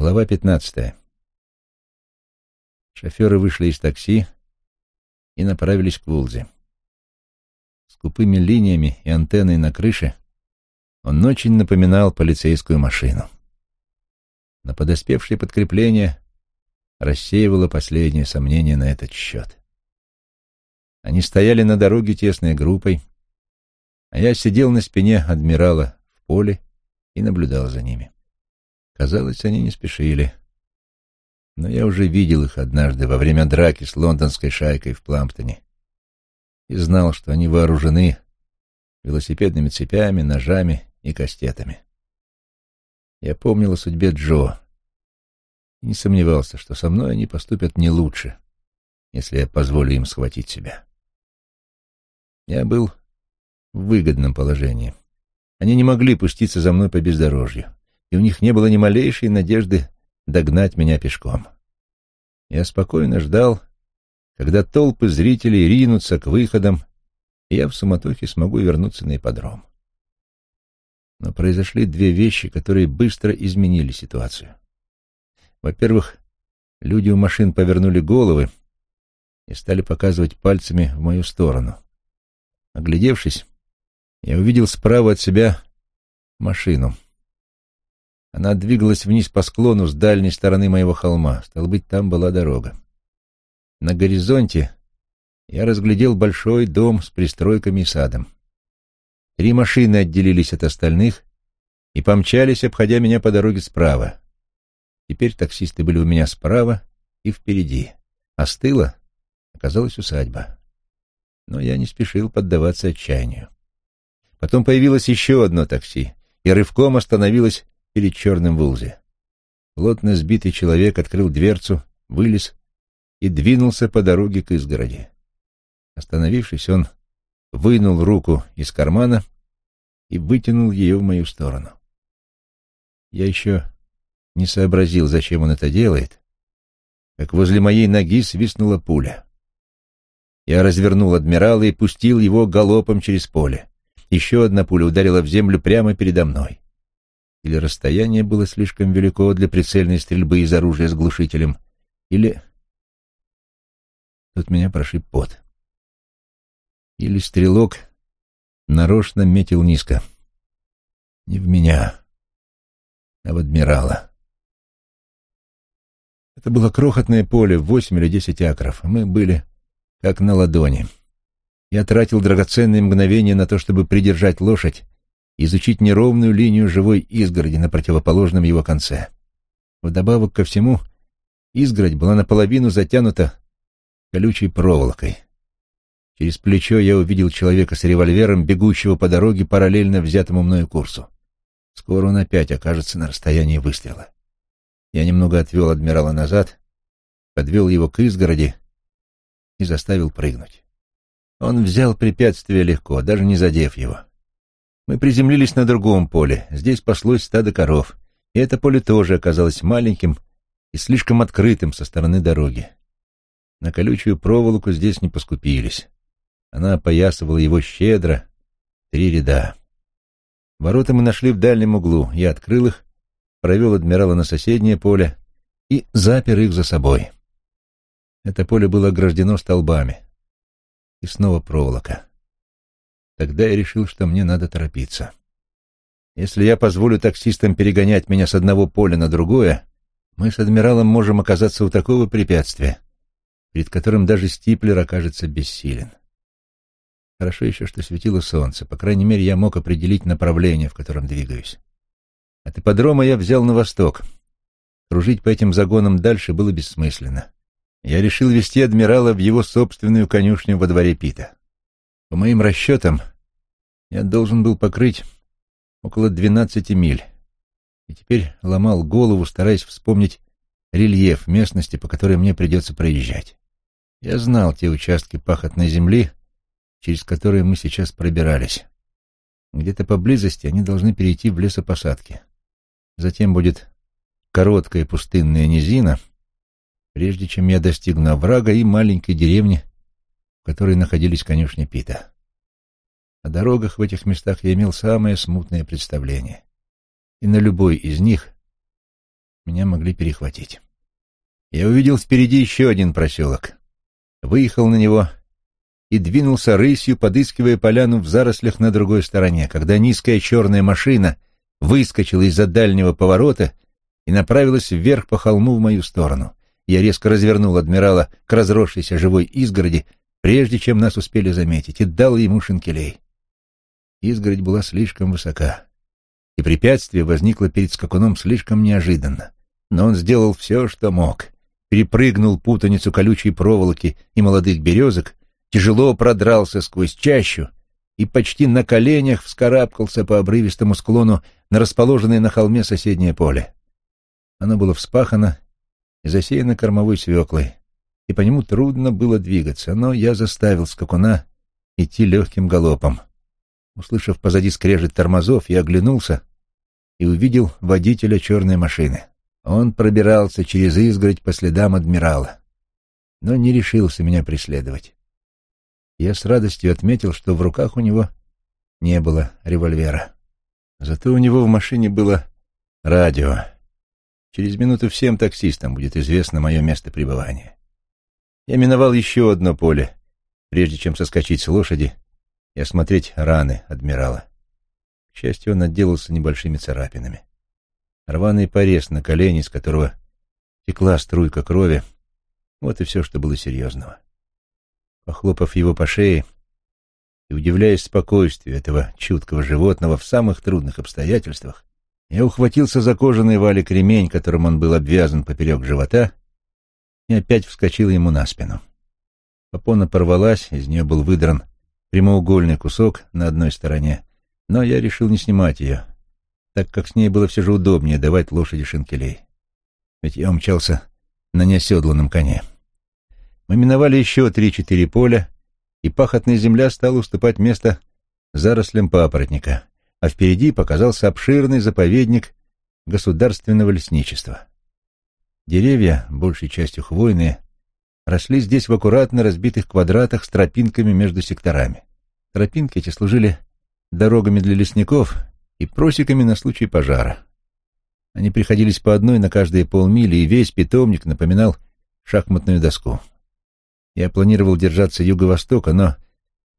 Глава пятнадцатая. Шоферы вышли из такси и направились к Вулзе. С купыми линиями и антенной на крыше он очень напоминал полицейскую машину. Но подоспевшее подкрепление рассеивало последние сомнения на этот счет. Они стояли на дороге тесной группой, а я сидел на спине адмирала в поле и наблюдал за ними. Казалось, они не спешили. Но я уже видел их однажды во время драки с лондонской шайкой в Пламптоне и знал, что они вооружены велосипедными цепями, ножами и кастетами. Я помнил о судьбе Джо и не сомневался, что со мной они поступят не лучше, если я позволю им схватить себя. Я был в выгодном положении. Они не могли пуститься за мной по бездорожью, и у них не было ни малейшей надежды догнать меня пешком. Я спокойно ждал, когда толпы зрителей ринутся к выходам, и я в суматохе смогу вернуться на ипподром. Но произошли две вещи, которые быстро изменили ситуацию. Во-первых, люди у машин повернули головы и стали показывать пальцами в мою сторону. Оглядевшись, я увидел справа от себя машину. Она двигалась вниз по склону с дальней стороны моего холма. Стало быть, там была дорога. На горизонте я разглядел большой дом с пристройками и садом. Три машины отделились от остальных и помчались, обходя меня по дороге справа. Теперь таксисты были у меня справа и впереди, а с тыла оказалась усадьба но я не спешил поддаваться отчаянию. Потом появилось еще одно такси и рывком остановилось перед черным Вулзи. Плотно сбитый человек открыл дверцу, вылез и двинулся по дороге к изгороди. Остановившись, он вынул руку из кармана и вытянул ее в мою сторону. Я еще не сообразил, зачем он это делает, как возле моей ноги свистнула пуля. Я развернул адмирала и пустил его галопом через поле. Еще одна пуля ударила в землю прямо передо мной. Или расстояние было слишком велико для прицельной стрельбы из оружия с глушителем, или... Тут меня прошиб пот. Или стрелок нарочно метил низко. Не в меня, а в адмирала. Это было крохотное поле, восемь или десять акров. Мы были как на ладони. Я тратил драгоценные мгновения на то, чтобы придержать лошадь изучить неровную линию живой изгороди на противоположном его конце. Вдобавок ко всему, изгородь была наполовину затянута колючей проволокой. Через плечо я увидел человека с револьвером, бегущего по дороге параллельно взятому мною курсу. Скоро он опять окажется на расстоянии выстрела. Я немного отвел адмирала назад, подвел его к изгороди и заставил прыгнуть. Он взял препятствие легко, даже не задев его. Мы приземлились на другом поле, здесь паслось стадо коров, и это поле тоже оказалось маленьким и слишком открытым со стороны дороги. На колючую проволоку здесь не поскупились. Она опоясывала его щедро, три ряда. Ворота мы нашли в дальнем углу, я открыл их, провел адмирала на соседнее поле и запер их за собой. Это поле было ограждено столбами. И снова проволока. Тогда я решил, что мне надо торопиться. Если я позволю таксистам перегонять меня с одного поля на другое, мы с адмиралом можем оказаться у такого препятствия, перед которым даже стиплер окажется бессилен. Хорошо еще, что светило солнце. По крайней мере, я мог определить направление, в котором двигаюсь. От ипподрома я взял на восток. Кружить по этим загонам дальше было бессмысленно я решил вести адмирала в его собственную конюшню во дворе Пита. По моим расчетам, я должен был покрыть около двенадцати миль, и теперь ломал голову, стараясь вспомнить рельеф местности, по которой мне придется проезжать. Я знал те участки пахотной земли, через которые мы сейчас пробирались. Где-то поблизости они должны перейти в лесопосадки. Затем будет короткая пустынная низина — прежде чем я достигну оврага и маленькой деревни, в которой находились конюшни Пита. О дорогах в этих местах я имел самое смутное представление. И на любой из них меня могли перехватить. Я увидел впереди еще один проселок, выехал на него и двинулся рысью, подыскивая поляну в зарослях на другой стороне, когда низкая черная машина выскочила из-за дальнего поворота и направилась вверх по холму в мою сторону. Я резко развернул адмирала к разросшейся живой изгороди, прежде чем нас успели заметить, и дал ему шинкелей. Изгородь была слишком высока, и препятствие возникло перед скакуном слишком неожиданно. Но он сделал все, что мог. Перепрыгнул путаницу колючей проволоки и молодых березок, тяжело продрался сквозь чащу и почти на коленях вскарабкался по обрывистому склону на расположенное на холме соседнее поле. Оно было вспахано и засеяно кормовой свеклой, и по нему трудно было двигаться, но я заставил скакуна идти легким галопом. Услышав позади скрежет тормозов, я оглянулся и увидел водителя черной машины. Он пробирался через изгородь по следам адмирала, но не решился меня преследовать. Я с радостью отметил, что в руках у него не было револьвера. Зато у него в машине было радио. Через минуту всем таксистам будет известно мое место пребывания. Я миновал еще одно поле, прежде чем соскочить с лошади и осмотреть раны адмирала. К счастью, он отделался небольшими царапинами. Рваный порез на колени, из которого текла струйка крови, вот и все, что было серьезного. Похлопав его по шее и удивляясь спокойствию этого чуткого животного в самых трудных обстоятельствах, я ухватился за кожаный валик ремень, которым он был обвязан поперек живота, и опять вскочил ему на спину. Попона порвалась, из нее был выдран прямоугольный кусок на одной стороне, но я решил не снимать ее, так как с ней было все же удобнее давать лошади шинкелей. Ведь я умчался на неоседланном коне. Мы миновали еще три-четыре поля, и пахотная земля стала уступать место зарослям папоротника а впереди показался обширный заповедник государственного лесничества. Деревья, большей частью хвойные, росли здесь в аккуратно разбитых квадратах с тропинками между секторами. Тропинки эти служили дорогами для лесников и просеками на случай пожара. Они приходились по одной на каждые полмили, и весь питомник напоминал шахматную доску. Я планировал держаться юго-востока, но,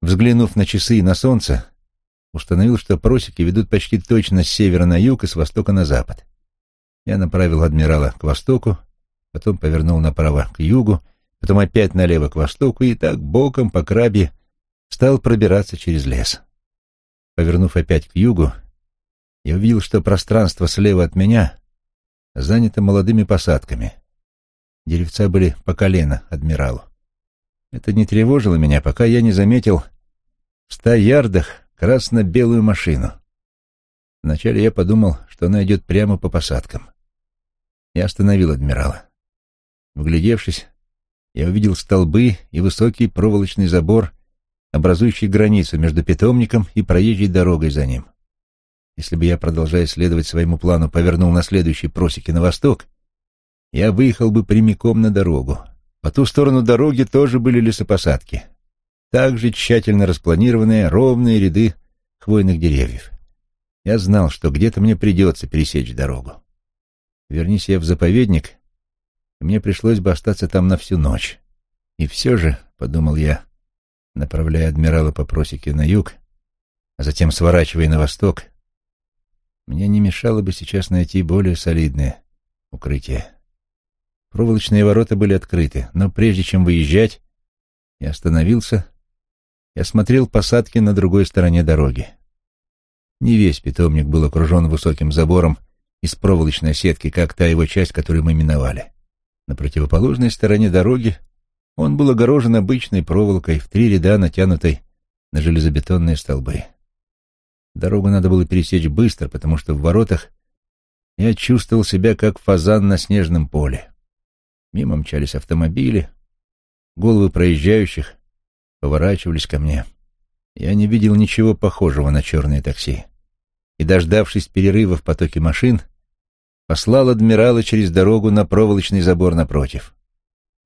взглянув на часы и на солнце, установил, что просеки ведут почти точно с севера на юг и с востока на запад. Я направил адмирала к востоку, потом повернул направо к югу, потом опять налево к востоку и так боком по крабе стал пробираться через лес. Повернув опять к югу, я увидел, что пространство слева от меня занято молодыми посадками. Деревца были по колено адмиралу. Это не тревожило меня, пока я не заметил в ста ярдах красно-белую машину. Вначале я подумал, что она идет прямо по посадкам. Я остановил адмирала. Вглядевшись, я увидел столбы и высокий проволочный забор, образующий границу между питомником и проезжей дорогой за ним. Если бы я, продолжая следовать своему плану, повернул на следующей просеке на восток, я выехал бы прямиком на дорогу. По ту сторону дороги тоже были лесопосадки также тщательно распланированные ровные ряды хвойных деревьев. Я знал, что где-то мне придется пересечь дорогу. Вернись я в заповедник, мне пришлось бы остаться там на всю ночь. И все же, — подумал я, направляя адмирала по просеке на юг, а затем сворачивая на восток, мне не мешало бы сейчас найти более солидное укрытие. Проволочные ворота были открыты, но прежде чем выезжать, я остановился я смотрел посадки на другой стороне дороги. Не весь питомник был окружен высоким забором из проволочной сетки, как та его часть, которую мы миновали. На противоположной стороне дороги он был огорожен обычной проволокой в три ряда, натянутой на железобетонные столбы. Дорогу надо было пересечь быстро, потому что в воротах я чувствовал себя как фазан на снежном поле. Мимо мчались автомобили, головы проезжающих поворачивались ко мне. Я не видел ничего похожего на черные такси. И, дождавшись перерыва в потоке машин, послал адмирала через дорогу на проволочный забор напротив.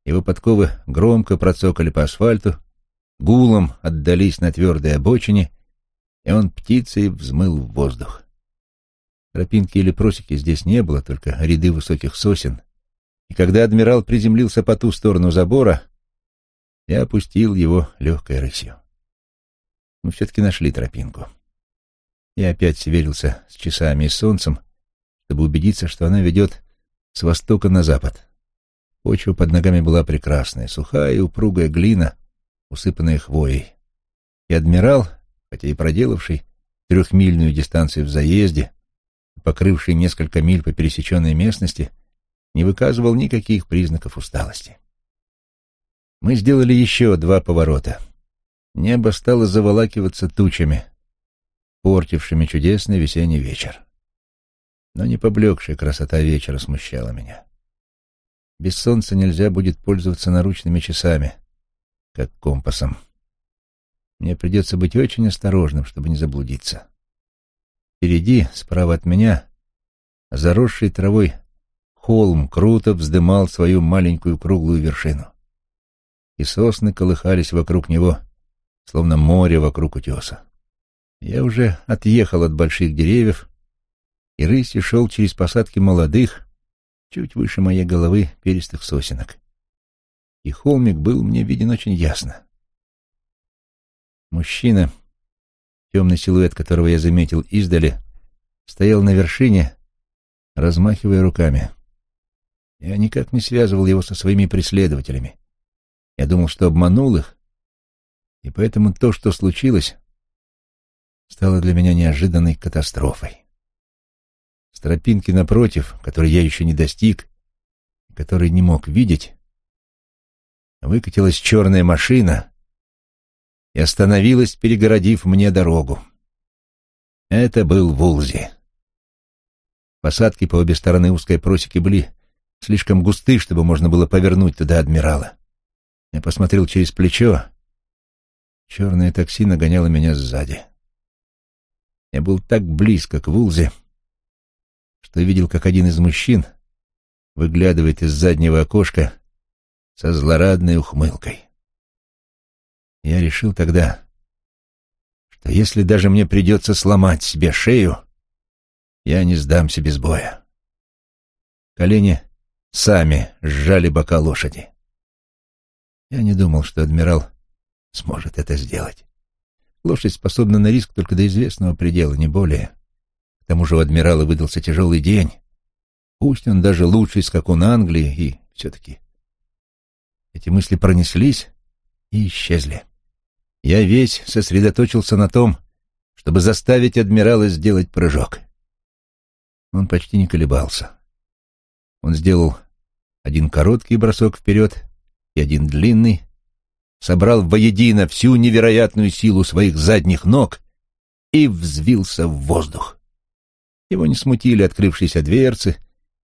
Его подковы громко процокали по асфальту, гулом отдались на твердой обочине, и он птицей взмыл в воздух. Тропинки или просеки здесь не было, только ряды высоких сосен. И когда адмирал приземлился по ту сторону забора, я опустил его легкой рысью. Мы все-таки нашли тропинку. Я опять сверился с часами и солнцем, чтобы убедиться, что она ведет с востока на запад. Почва под ногами была прекрасная, сухая и упругая глина, усыпанная хвоей. И адмирал, хотя и проделавший трехмильную дистанцию в заезде, покрывший несколько миль по пересеченной местности, не выказывал никаких признаков усталости. Мы сделали еще два поворота. Небо стало заволакиваться тучами, портившими чудесный весенний вечер. Но не поблекшая красота вечера смущала меня. Без солнца нельзя будет пользоваться наручными часами, как компасом. Мне придется быть очень осторожным, чтобы не заблудиться. Впереди, справа от меня, заросший травой холм круто вздымал свою маленькую круглую вершину. И сосны колыхались вокруг него, словно море вокруг утеса. Я уже отъехал от больших деревьев, и рысью шел через посадки молодых, чуть выше моей головы, перистых сосенок. И холмик был мне виден очень ясно. Мужчина, темный силуэт которого я заметил издали, стоял на вершине, размахивая руками. Я никак не связывал его со своими преследователями. Я думал, что обманул их, и поэтому то, что случилось, стало для меня неожиданной катастрофой. С тропинки напротив, которой я еще не достиг, который не мог видеть, выкатилась черная машина и остановилась, перегородив мне дорогу. Это был Вулзи. Посадки по обе стороны узкой просеки были слишком густы, чтобы можно было повернуть туда адмирала. Я посмотрел через плечо. Черное такси нагоняло меня сзади. Я был так близко к Вулзе, что видел, как один из мужчин выглядывает из заднего окошка со злорадной ухмылкой. Я решил тогда, что если даже мне придется сломать себе шею, я не сдамся без боя. Колени сами сжали бока лошади. Я не думал, что адмирал сможет это сделать. Лошадь способна на риск только до известного предела, не более. К тому же у адмирала выдался тяжелый день. Пусть он даже лучший скакун Англии, и все-таки... Эти мысли пронеслись и исчезли. Я весь сосредоточился на том, чтобы заставить адмирала сделать прыжок. Он почти не колебался. Он сделал один короткий бросок вперед и один длинный, собрал воедино всю невероятную силу своих задних ног и взвился в воздух. Его не смутили открывшиеся дверцы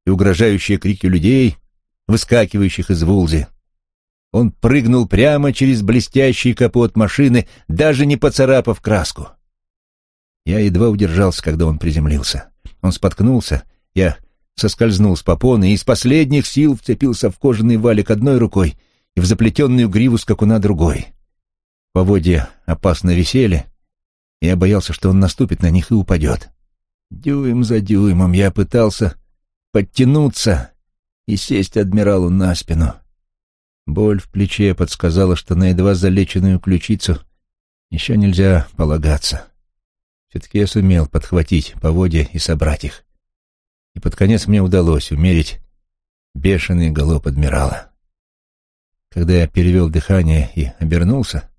и угрожающие крики людей, выскакивающих из вулзи. Он прыгнул прямо через блестящий капот машины, даже не поцарапав краску. Я едва удержался, когда он приземлился. Он споткнулся, я соскользнул с попоны и из последних сил вцепился в кожаный валик одной рукой и в заплетенную гриву скакуна другой. Поводья опасно висели, и я боялся, что он наступит на них и упадет. Дюйм за дюймом я пытался подтянуться и сесть адмиралу на спину. Боль в плече подсказала, что на едва залеченную ключицу еще нельзя полагаться. Все-таки я сумел подхватить поводья и собрать их. И под конец мне удалось умерить бешеный галоп адмирала. Когда я перевел дыхание и обернулся,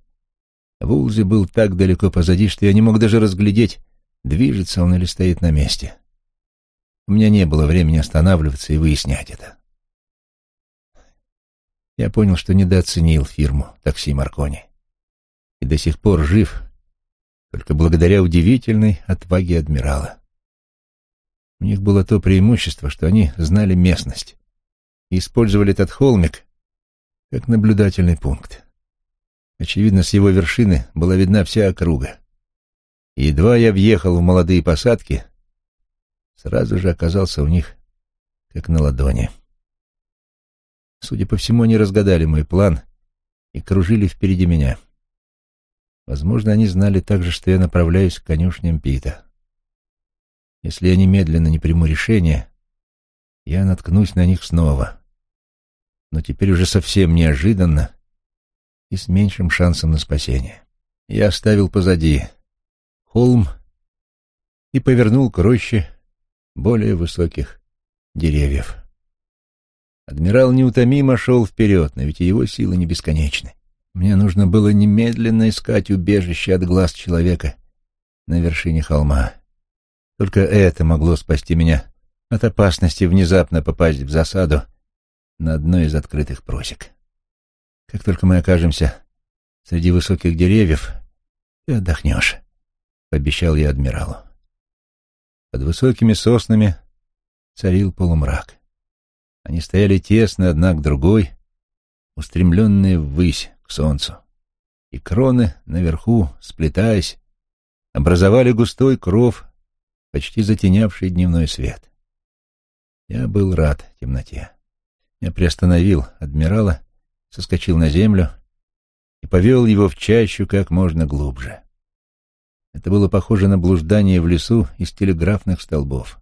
Вулзи был так далеко позади, что я не мог даже разглядеть, движется он или стоит на месте. У меня не было времени останавливаться и выяснять это я понял, что недооценил фирму такси Маркони. И до сих пор жив только благодаря удивительной отваге адмирала. У них было то преимущество, что они знали местность и использовали этот холмик как наблюдательный пункт. Очевидно, с его вершины была видна вся округа. Едва я въехал в молодые посадки, сразу же оказался у них как на ладони. Судя по всему, они разгадали мой план и кружили впереди меня. Возможно, они знали также, что я направляюсь к конюшням Пита. Если я немедленно не приму решение, я наткнусь на них снова. Но теперь уже совсем неожиданно и с меньшим шансом на спасение. Я оставил позади холм и повернул к роще более высоких деревьев. Адмирал неутомимо шел вперед, но ведь его силы не бесконечны. Мне нужно было немедленно искать убежище от глаз человека на вершине холма. Только это могло спасти меня от опасности внезапно попасть в засаду на одной из открытых просек. Как только мы окажемся среди высоких деревьев, ты отдохнешь, — пообещал я адмиралу. Под высокими соснами царил полумрак. Они стояли тесно одна к другой, устремленные ввысь к солнцу. И кроны наверху, сплетаясь, образовали густой кров, почти затенявший дневной свет. Я был рад темноте. Я приостановил адмирала, соскочил на землю и повел его в чащу как можно глубже. Это было похоже на блуждание в лесу из телеграфных столбов.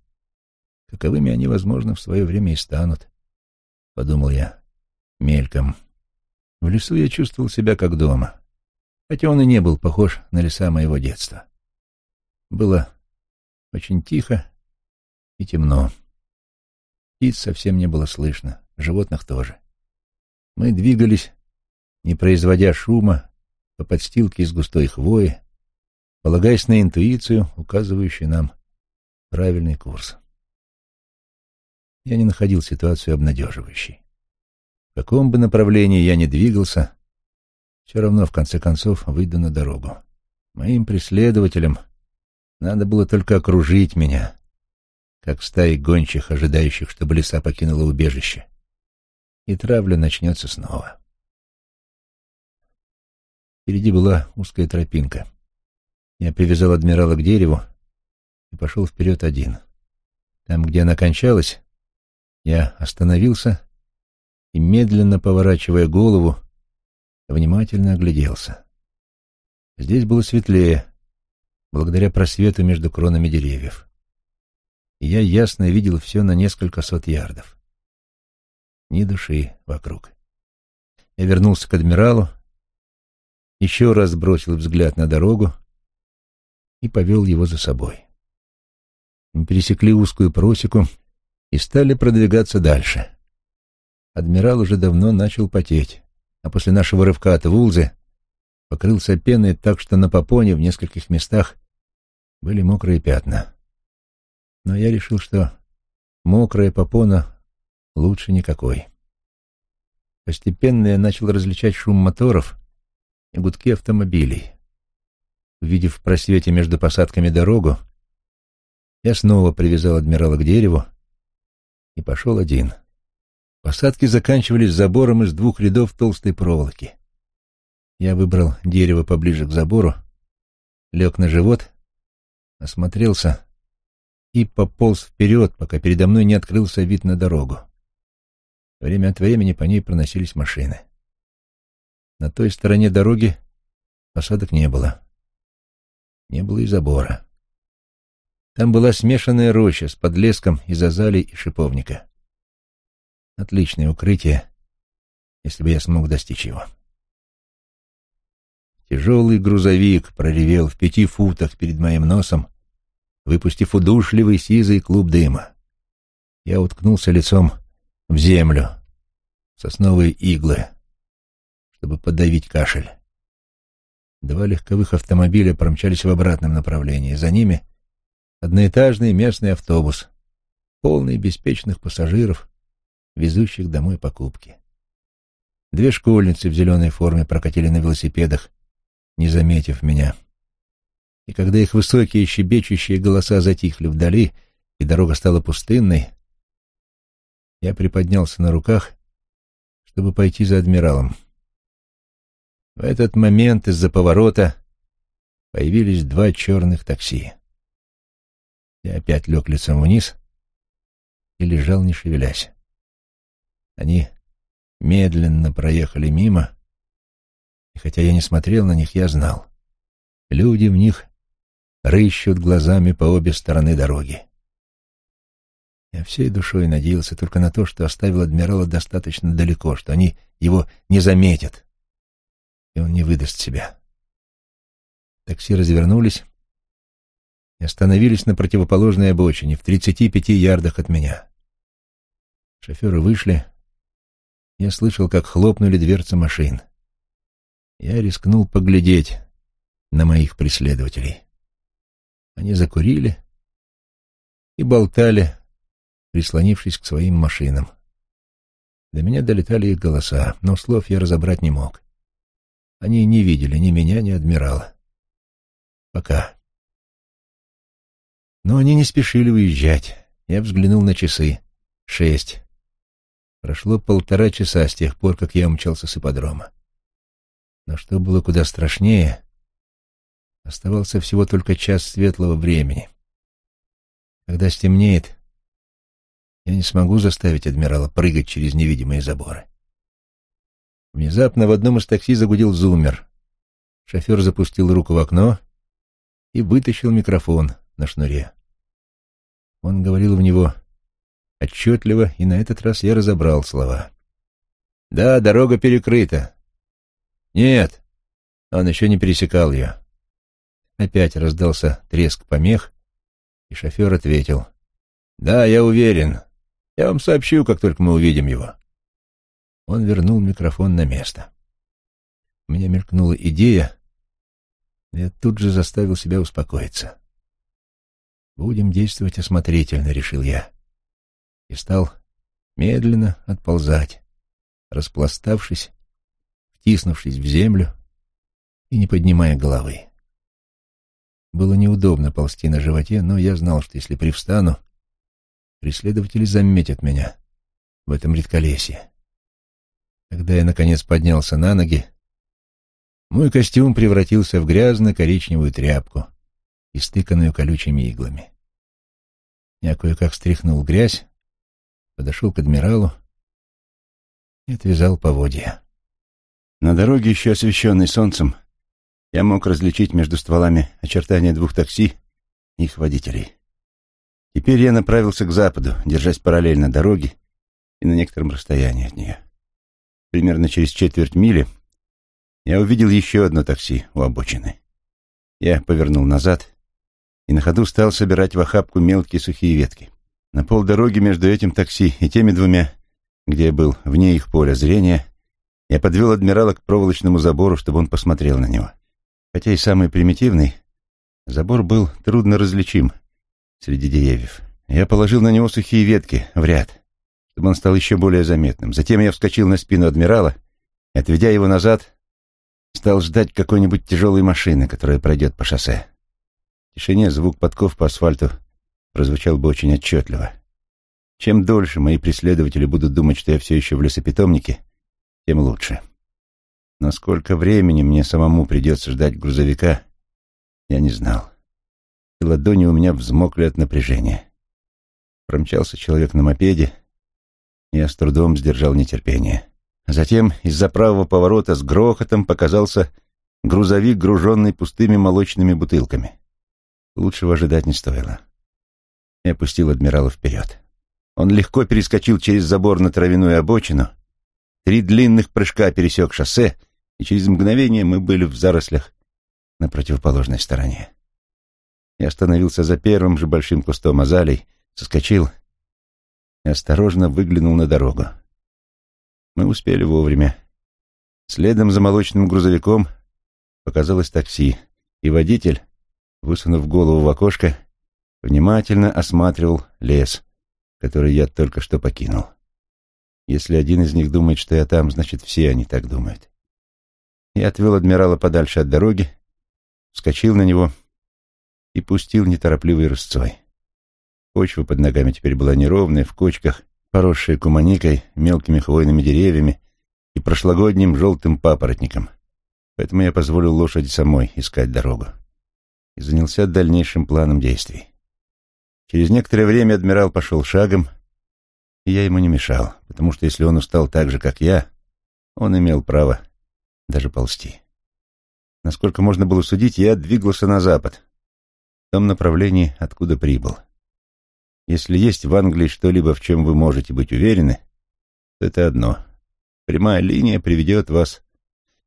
Каковыми они, возможно, в свое время и станут, — подумал я мельком. В лесу я чувствовал себя как дома, хотя он и не был похож на леса моего детства. Было очень тихо и темно. Птиц совсем не было слышно, животных тоже. Мы двигались, не производя шума, по подстилке из густой хвои, полагаясь на интуицию, указывающую нам правильный курс. Я не находил ситуацию обнадеживающей. В каком бы направлении я ни двигался, все равно, в конце концов, выйду на дорогу. Моим преследователям надо было только окружить меня, как стаи гончих, ожидающих, чтобы лиса покинула убежище. И травля начнется снова. Впереди была узкая тропинка. Я привязал адмирала к дереву и пошел вперед один. Там, где она кончалась, я остановился и, медленно поворачивая голову, внимательно огляделся. Здесь было светлее, благодаря просвету между кронами деревьев. И я ясно видел все на несколько сот ярдов. Ни души вокруг. Я вернулся к адмиралу, еще раз бросил взгляд на дорогу и повел его за собой. Мы пересекли узкую просеку и стали продвигаться дальше. Адмирал уже давно начал потеть, а после нашего рывка от Вулзы покрылся пеной так, что на попоне в нескольких местах были мокрые пятна. Но я решил, что мокрая попона лучше никакой. Постепенно я начал различать шум моторов и гудки автомобилей. Увидев в просвете между посадками дорогу, я снова привязал адмирала к дереву и пошел один. Посадки заканчивались забором из двух рядов толстой проволоки. Я выбрал дерево поближе к забору, лег на живот, осмотрелся и пополз вперед, пока передо мной не открылся вид на дорогу. Время от времени по ней проносились машины. На той стороне дороги посадок не было не было и забора. Там была смешанная роща с подлеском из азалий и шиповника. Отличное укрытие, если бы я смог достичь его. Тяжелый грузовик проревел в пяти футах перед моим носом, выпустив удушливый сизый клуб дыма. Я уткнулся лицом в землю, сосновые иглы, чтобы подавить кашель. Два легковых автомобиля промчались в обратном направлении. За ними одноэтажный местный автобус, полный беспечных пассажиров, везущих домой покупки. Две школьницы в зеленой форме прокатили на велосипедах, не заметив меня. И когда их высокие щебечущие голоса затихли вдали, и дорога стала пустынной, я приподнялся на руках, чтобы пойти за адмиралом. В этот момент из-за поворота появились два черных такси. Я опять лег лицом вниз и лежал, не шевелясь. Они медленно проехали мимо, и хотя я не смотрел на них, я знал. Люди в них рыщут глазами по обе стороны дороги. Я всей душой надеялся только на то, что оставил адмирала достаточно далеко, что они его не заметят, и он не выдаст себя. Такси развернулись и остановились на противоположной обочине, в тридцати пяти ярдах от меня. Шоферы вышли. Я слышал, как хлопнули дверцы машин. Я рискнул поглядеть на моих преследователей. Они закурили и болтали, прислонившись к своим машинам. До меня долетали их голоса, но слов я разобрать не мог. Они не видели ни меня, ни адмирала. Пока. Но они не спешили уезжать. Я взглянул на часы. Шесть. Прошло полтора часа с тех пор, как я умчался с ипподрома. Но что было куда страшнее, оставался всего только час светлого времени. Когда стемнеет, я не смогу заставить адмирала прыгать через невидимые заборы. Внезапно в одном из такси загудел зуммер. Шофер запустил руку в окно и вытащил микрофон на шнуре. Он говорил в него отчетливо, и на этот раз я разобрал слова. «Да, дорога перекрыта». «Нет». Он еще не пересекал ее. Опять раздался треск помех, и шофер ответил. «Да, я уверен. Я вам сообщу, как только мы увидим его». Он вернул микрофон на место. У меня мелькнула идея, я тут же заставил себя успокоиться. «Будем действовать осмотрительно», — решил я. И стал медленно отползать, распластавшись, втиснувшись в землю и не поднимая головы. Было неудобно ползти на животе, но я знал, что если привстану, преследователи заметят меня в этом редколесье. Когда я, наконец, поднялся на ноги, мой костюм превратился в грязно-коричневую тряпку, истыканную колючими иглами. Я кое-как стряхнул грязь, подошел к адмиралу и отвязал поводья. На дороге, еще освещенной солнцем, я мог различить между стволами очертания двух такси и их водителей. Теперь я направился к западу, держась параллельно дороге и на некотором расстоянии от нее. Примерно через четверть мили я увидел еще одно такси у обочины. Я повернул назад и на ходу стал собирать в охапку мелкие сухие ветки. На полдороги между этим такси и теми двумя, где я был вне их поля зрения, я подвел адмирала к проволочному забору, чтобы он посмотрел на него. Хотя и самый примитивный, забор был трудно различим среди деревьев. Я положил на него сухие ветки в ряд, чтобы он стал еще более заметным. Затем я вскочил на спину адмирала и, отведя его назад, стал ждать какой-нибудь тяжелой машины, которая пройдет по шоссе. В тишине звук подков по асфальту прозвучал бы очень отчетливо. Чем дольше мои преследователи будут думать, что я все еще в лесопитомнике, тем лучше. Но сколько времени мне самому придется ждать грузовика, я не знал. И ладони у меня взмокли от напряжения. Промчался человек на мопеде, и я с трудом сдержал нетерпение. Затем из-за правого поворота с грохотом показался грузовик, груженный пустыми молочными бутылками. Лучшего ожидать не стоило. Я опустил адмирала вперед. Он легко перескочил через забор на травяную обочину, три длинных прыжка пересек шоссе, и через мгновение мы были в зарослях на противоположной стороне. Я остановился за первым же большим кустом азалий, соскочил и осторожно выглянул на дорогу. Мы успели вовремя. Следом за молочным грузовиком показалось такси, и водитель, высунув голову в окошко, внимательно осматривал лес, который я только что покинул. Если один из них думает, что я там, значит, все они так думают. Я отвел адмирала подальше от дороги, вскочил на него и пустил неторопливой рысцой. Почва под ногами теперь была неровная, в кочках, поросшие куманикой, мелкими хвойными деревьями и прошлогодним желтым папоротником. Поэтому я позволил лошади самой искать дорогу и занялся дальнейшим планом действий. Через некоторое время адмирал пошел шагом, и я ему не мешал, потому что если он устал так же, как я, он имел право даже ползти. Насколько можно было судить, я двигался на запад, том направлении, откуда прибыл. Если есть в Англии что-либо, в чем вы можете быть уверены, то это одно. Прямая линия приведет вас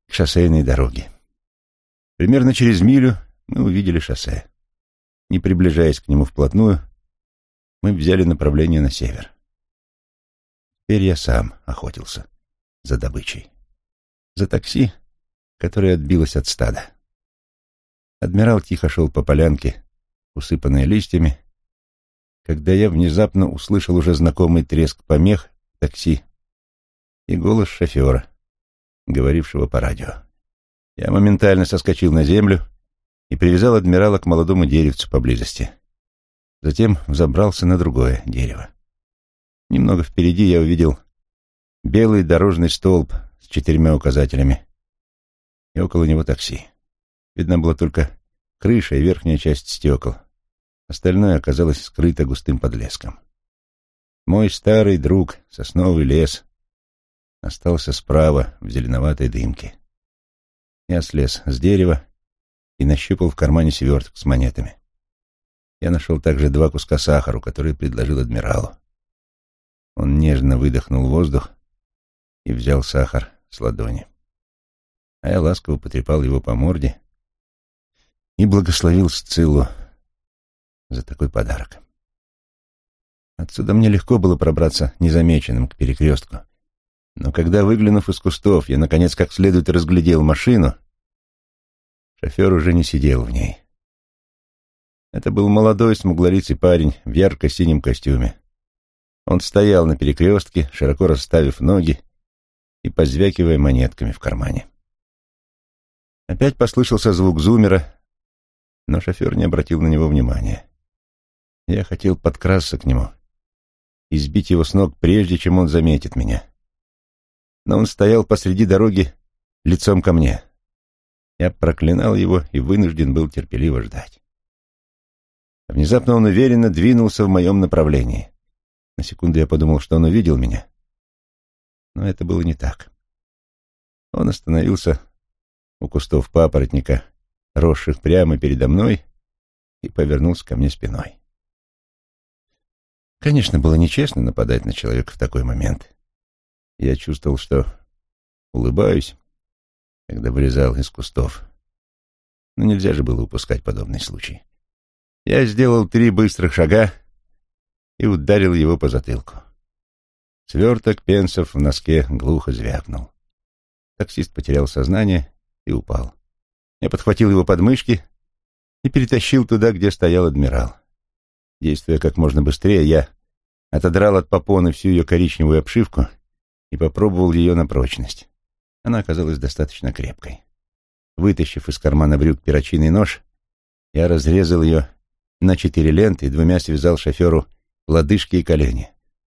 к шоссейной дороге. Примерно через милю мы увидели шоссе. Не приближаясь к нему вплотную, мы взяли направление на север. Теперь я сам охотился за добычей. За такси, которое отбилось от стада. Адмирал тихо шел по полянке, усыпанной листьями, когда я внезапно услышал уже знакомый треск помех такси и голос шофера, говорившего по радио. Я моментально соскочил на землю и привязал адмирала к молодому деревцу поблизости. Затем взобрался на другое дерево. Немного впереди я увидел белый дорожный столб с четырьмя указателями, и около него такси. Видно было только крыша и верхняя часть стекол. Остальное оказалось скрыто густым подлеском. Мой старый друг, сосновый лес, остался справа в зеленоватой дымке. Я слез с дерева и нащупал в кармане сверток с монетами. Я нашел также два куска сахара, которые предложил адмиралу. Он нежно выдохнул воздух и взял сахар с ладони. А я ласково потрепал его по морде и благословил Сциллу за такой подарок. Отсюда мне легко было пробраться незамеченным к перекрестку. Но когда, выглянув из кустов, я, наконец, как следует разглядел машину, шофер уже не сидел в ней. Это был молодой смуглолицый парень в ярко-синем костюме. Он стоял на перекрестке, широко расставив ноги и позвякивая монетками в кармане. Опять послышался звук зумера, но шофер не обратил на него внимания. Я хотел подкрасться к нему и сбить его с ног, прежде чем он заметит меня. Но он стоял посреди дороги лицом ко мне. Я проклинал его и вынужден был терпеливо ждать. Внезапно он уверенно двинулся в моем направлении. На секунду я подумал, что он увидел меня. Но это было не так. Он остановился у кустов папоротника, росших прямо передо мной, и повернулся ко мне спиной. Конечно, было нечестно нападать на человека в такой момент. Я чувствовал, что улыбаюсь, когда вылезал из кустов. Но нельзя же было упускать подобный случай. Я сделал три быстрых шага и ударил его по затылку. Сверток пенсов в носке глухо звякнул. Таксист потерял сознание и упал. Я подхватил его подмышки и перетащил туда, где стоял адмирал. Действуя как можно быстрее, я отодрал от попоны всю ее коричневую обшивку и попробовал ее на прочность. Она оказалась достаточно крепкой. Вытащив из кармана брюк перочинный нож, я разрезал ее на четыре ленты и двумя связал шоферу лодыжки и колени.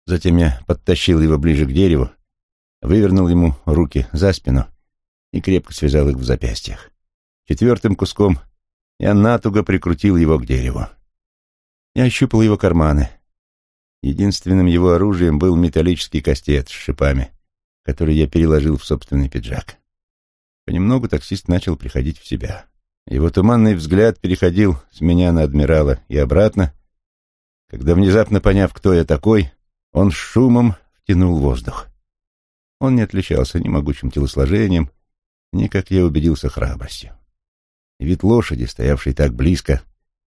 Затем я подтащил его ближе к дереву, вывернул ему руки за спину и крепко связал их в запястьях. Четвертым куском я натуго прикрутил его к дереву. Я ощупал его карманы. Единственным его оружием был металлический кастет с шипами, который я переложил в собственный пиджак. Понемногу таксист начал приходить в себя. Его туманный взгляд переходил с меня на адмирала и обратно, когда, внезапно поняв, кто я такой, он шумом втянул воздух. Он не отличался ни могучим телосложением, ни, как я убедился, храбростью. Вид лошади, стоявшей так близко,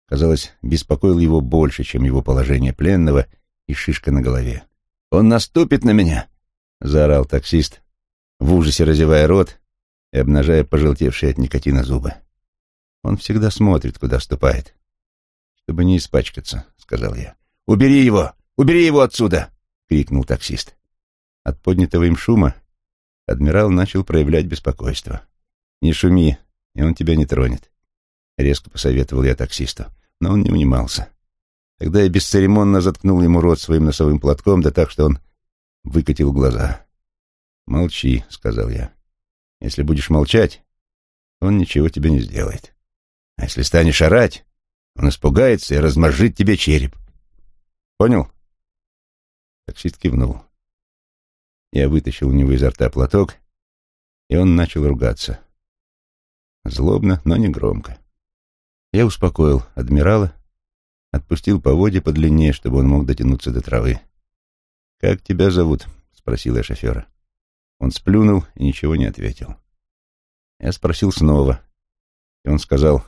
казалось, беспокоил его больше, чем его положение пленного и шишка на голове. «Он наступит на меня!» — заорал таксист, в ужасе разевая рот и обнажая пожелтевшие от никотина зубы. «Он всегда смотрит, куда ступает, чтобы не испачкаться», — сказал я. «Убери его! Убери его отсюда!» — крикнул таксист. От поднятого им шума адмирал начал проявлять беспокойство. «Не шуми, и он тебя не тронет», — резко посоветовал я таксисту, но он не унимался. Тогда я бесцеремонно заткнул ему рот своим носовым платком, да так, что он выкатил глаза. «Молчи», — сказал я. «Если будешь молчать, он ничего тебе не сделает. А если станешь орать, он испугается и разморжит тебе череп. Понял?» Таксист кивнул. Я вытащил у него изо рта платок, и он начал ругаться. Злобно, но не громко. Я успокоил адмирала Отпустил поводья подлиннее, чтобы он мог дотянуться до травы. «Как тебя зовут?» — спросил я шофера. Он сплюнул и ничего не ответил. Я спросил снова, и он сказал,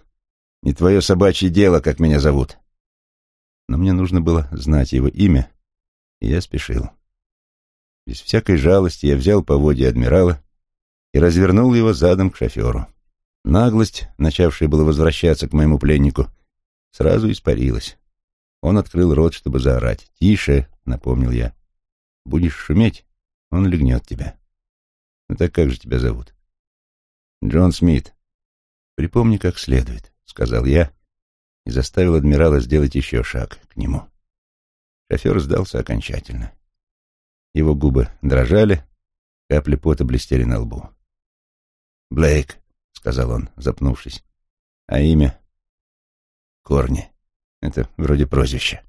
«Не твое собачье дело, как меня зовут». Но мне нужно было знать его имя, и я спешил. Без всякой жалости я взял поводья адмирала и развернул его задом к шоферу. Наглость, начавшая было возвращаться к моему пленнику, сразу испарилась. Он открыл рот, чтобы заорать. «Тише!» — напомнил я. «Будешь шуметь, он легнет тебя». «Ну так как же тебя зовут?» «Джон Смит». «Припомни как следует», — сказал я и заставил адмирала сделать еще шаг к нему. Шофер сдался окончательно. Его губы дрожали, капли пота блестели на лбу. «Блейк», — сказал он, запнувшись. «А имя?» «Корни. Это вроде прозвища».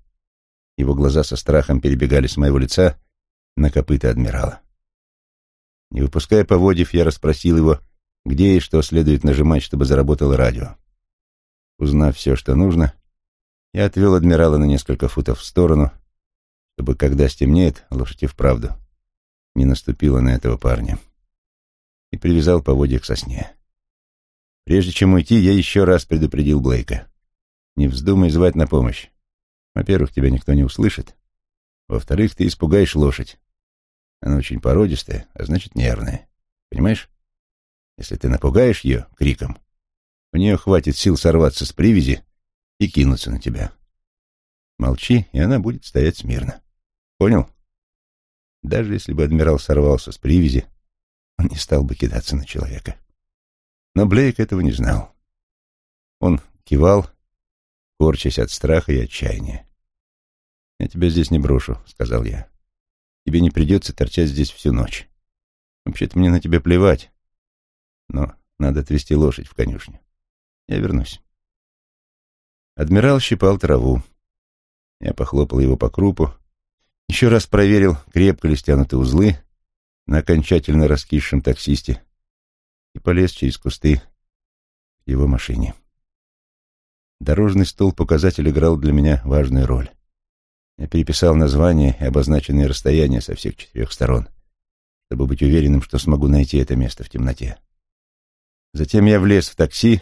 Его глаза со страхом перебегали с моего лица на копыта адмирала. Не выпуская поводьев, я расспросил его, где и что следует нажимать, чтобы заработало радио. Узнав все, что нужно, я отвел адмирала на несколько футов в сторону, чтобы, когда стемнеет, лошадь и вправду не наступила на этого парня, и привязал поводья к сосне. Прежде чем уйти, я еще раз предупредил Блейка. Не вздумай звать на помощь. Во-первых, тебя никто не услышит. Во-вторых, ты испугаешь лошадь. Она очень породистая, а значит нервная. Понимаешь? Если ты напугаешь ее криком, у нее хватит сил сорваться с привязи и кинуться на тебя. Молчи, и она будет стоять смирно. Понял? Даже если бы адмирал сорвался с привязи, он не стал бы кидаться на человека. Но Блейк этого не знал. Он кивал, корчась от страха и отчаяния. «Я тебя здесь не брошу», — сказал я. «Тебе не придется торчать здесь всю ночь. Вообще-то мне на тебя плевать, но надо отвезти лошадь в конюшню. Я вернусь». Адмирал щипал траву. Я похлопал его по крупу, еще раз проверил, крепко ли стянуты узлы на окончательно раскисшем таксисте и полез через кусты к его машине. Дорожный столб-указатель играл для меня важную роль. Я переписал название и обозначенные расстояния со всех четырех сторон, чтобы быть уверенным, что смогу найти это место в темноте. Затем я влез в такси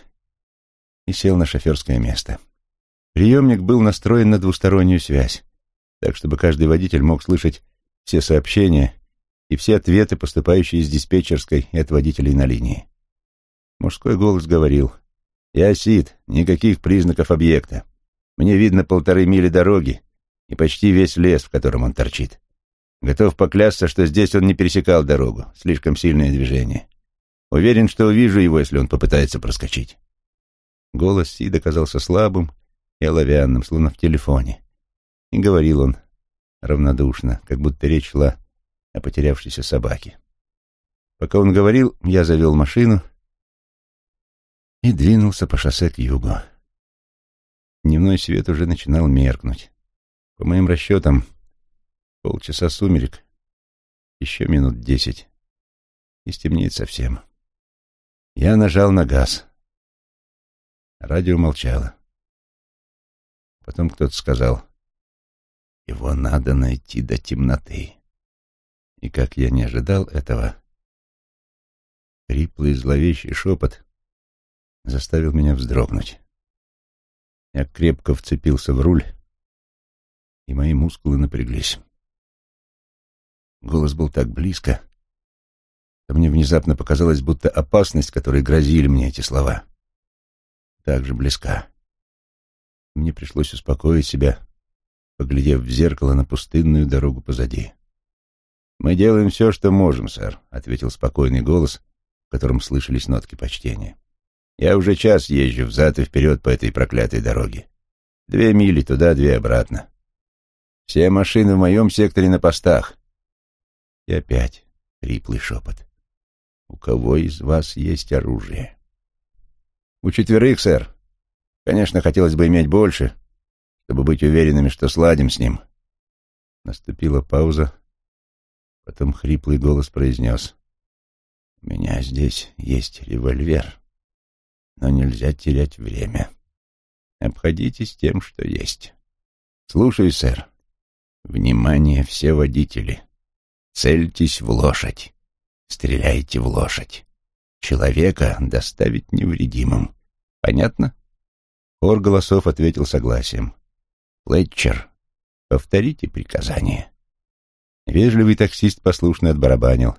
и сел на шоферское место. Приемник был настроен на двустороннюю связь, так чтобы каждый водитель мог слышать все сообщения и все ответы, поступающие из диспетчерской и от водителей на линии. Мужской голос говорил, «Я Сид, никаких признаков объекта. Мне видно полторы мили дороги и почти весь лес, в котором он торчит. Готов поклясться, что здесь он не пересекал дорогу, слишком сильное движение. Уверен, что увижу его, если он попытается проскочить». Голос Сида казался слабым и оловянным, словно в телефоне. И говорил он равнодушно, как будто речь шла о потерявшейся собаке. Пока он говорил, я завел машину и двинулся по шоссе к югу. Дневной свет уже начинал меркнуть. По моим расчетам, полчаса сумерек, еще минут десять, и стемнеет совсем. Я нажал на газ. Радио молчало. Потом кто-то сказал, его надо найти до темноты. И как я не ожидал этого, хриплый зловещий шепот заставил меня вздрогнуть. Я крепко вцепился в руль, и мои мускулы напряглись. Голос был так близко, что мне внезапно показалось, будто опасность, которой грозили мне эти слова, так же близка. Мне пришлось успокоить себя, поглядев в зеркало на пустынную дорогу позади. «Мы делаем все, что можем, сэр», — ответил спокойный голос, в котором слышались нотки почтения. «Я уже час езжу взад и вперед по этой проклятой дороге. Две мили туда, две обратно. Все машины в моем секторе на постах». И опять хриплый шепот. «У кого из вас есть оружие?» «У четверых, сэр. Конечно, хотелось бы иметь больше, чтобы быть уверенными, что сладим с ним». Наступила пауза. Потом хриплый голос произнес. «У меня здесь есть револьвер, но нельзя терять время. Обходитесь тем, что есть». Слушаю, сэр. Внимание, все водители. Цельтесь в лошадь. Стреляйте в лошадь. Человека доставить невредимым. Понятно? Хор голосов ответил согласием. Флетчер, повторите приказание. Вежливый таксист послушно отбарабанил.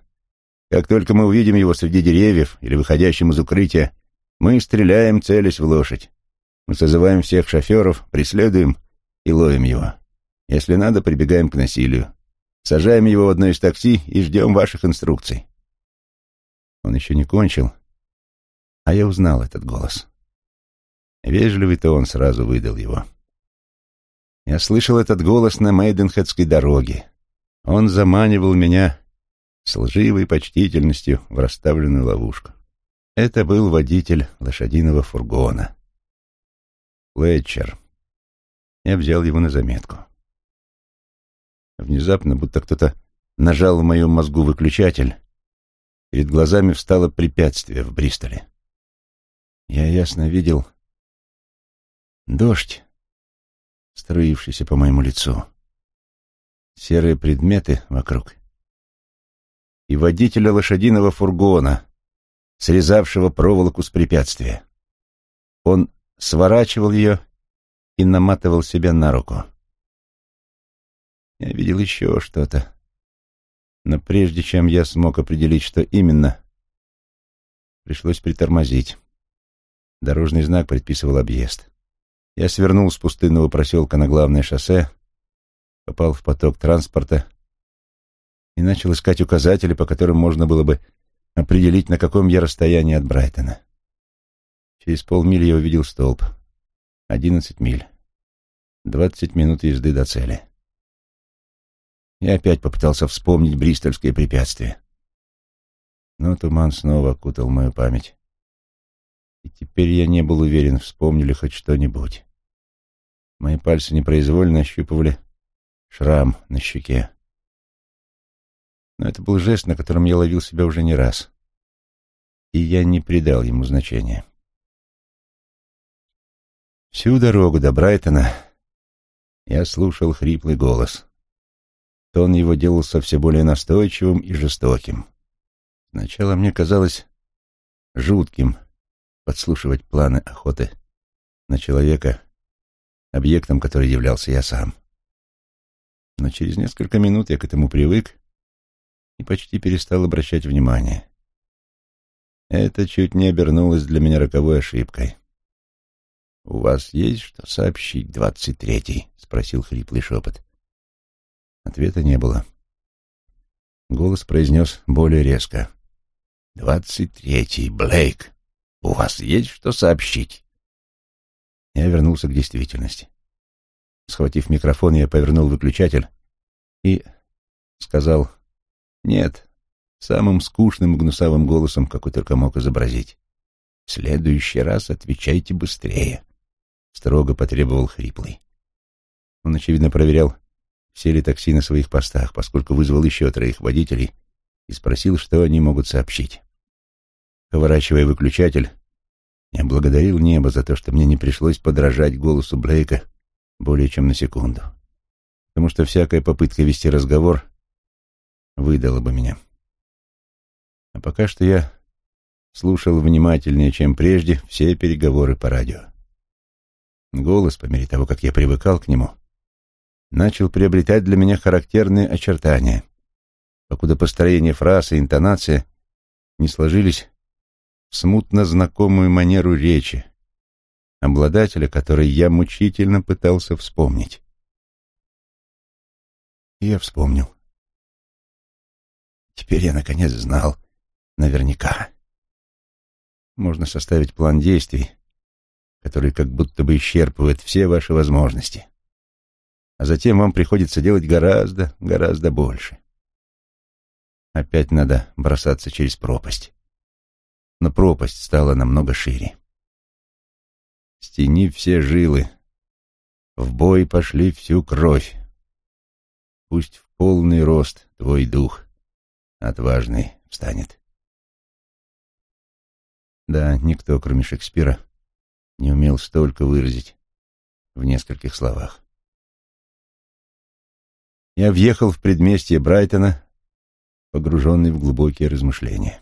Как только мы увидим его среди деревьев или выходящим из укрытия, мы стреляем, целясь в лошадь. Мы созываем всех шоферов, преследуем и ловим его. Если надо, прибегаем к насилию. Сажаем его в одно из такси и ждем ваших инструкций. Он еще не кончил, а я узнал этот голос. Вежливый-то он сразу выдал его. Я слышал этот голос на Мейденхедской дороге. Он заманивал меня с лживой почтительностью в расставленную ловушку. Это был водитель лошадиного фургона. Флетчер. Я взял его на заметку. Внезапно, будто кто-то нажал в моем мозгу выключатель, перед глазами встало препятствие в Бристоле. Я ясно видел дождь, струившийся по моему лицу, серые предметы вокруг и водителя лошадиного фургона, срезавшего проволоку с препятствия. Он сворачивал ее и наматывал себя на руку. Я видел еще что-то, но прежде чем я смог определить, что именно, пришлось притормозить. Дорожный знак предписывал объезд. Я свернул с пустынного проселка на главное шоссе, попал в поток транспорта и начал искать указатели, по которым можно было бы определить, на каком я расстоянии от Брайтона. Через полмили я увидел столб. Одиннадцать миль. Двадцать минут езды до цели. Я опять попытался вспомнить бристольское препятствие. Но туман снова окутал мою память. И теперь я не был уверен, вспомню ли хоть что-нибудь. Мои пальцы непроизвольно ощупывали шрам на щеке. Но это был жест, на котором я ловил себя уже не раз. И я не придал ему значения. Всю дорогу до Брайтона я слушал хриплый голос. Тон его делался все более настойчивым и жестоким. Сначала мне казалось жутким подслушивать планы охоты на человека, объектом который являлся я сам. Но через несколько минут я к этому привык и почти перестал обращать внимание. Это чуть не обернулось для меня роковой ошибкой. «У вас есть что сообщить, двадцать третий?» — спросил хриплый шепот. Ответа не было. Голос произнес более резко. «Двадцать третий, Блейк, у вас есть что сообщить?» Я вернулся к действительности. Схватив микрофон, я повернул выключатель и сказал «нет» самым скучным и гнусавым голосом, какой только мог изобразить. «В следующий раз отвечайте быстрее», — строго потребовал хриплый. Он, очевидно, проверял, все ли такси на своих постах, поскольку вызвал еще троих водителей и спросил, что они могут сообщить. Поворачивая выключатель, я благодарил небо за то, что мне не пришлось подражать голосу Блейка более чем на секунду, потому что всякая попытка вести разговор выдала бы меня. А пока что я слушал внимательнее, чем прежде, все переговоры по радио. Голос, по мере того, как я привыкал к нему, начал приобретать для меня характерные очертания, покуда построение фраз и интонация не сложились в смутно знакомую манеру речи, обладателя которой я мучительно пытался вспомнить. Я вспомнил. Теперь я, наконец, знал наверняка. Можно составить план действий, который как будто бы исчерпывает все ваши возможности. А затем вам приходится делать гораздо, гораздо больше. Опять надо бросаться через пропасть. Но пропасть стала намного шире. Стяни все жилы. В бой пошли всю кровь. Пусть в полный рост твой дух отважный встанет. Да, никто, кроме Шекспира, не умел столько выразить в нескольких словах. я въехал в предместье Брайтона, погруженный в глубокие размышления.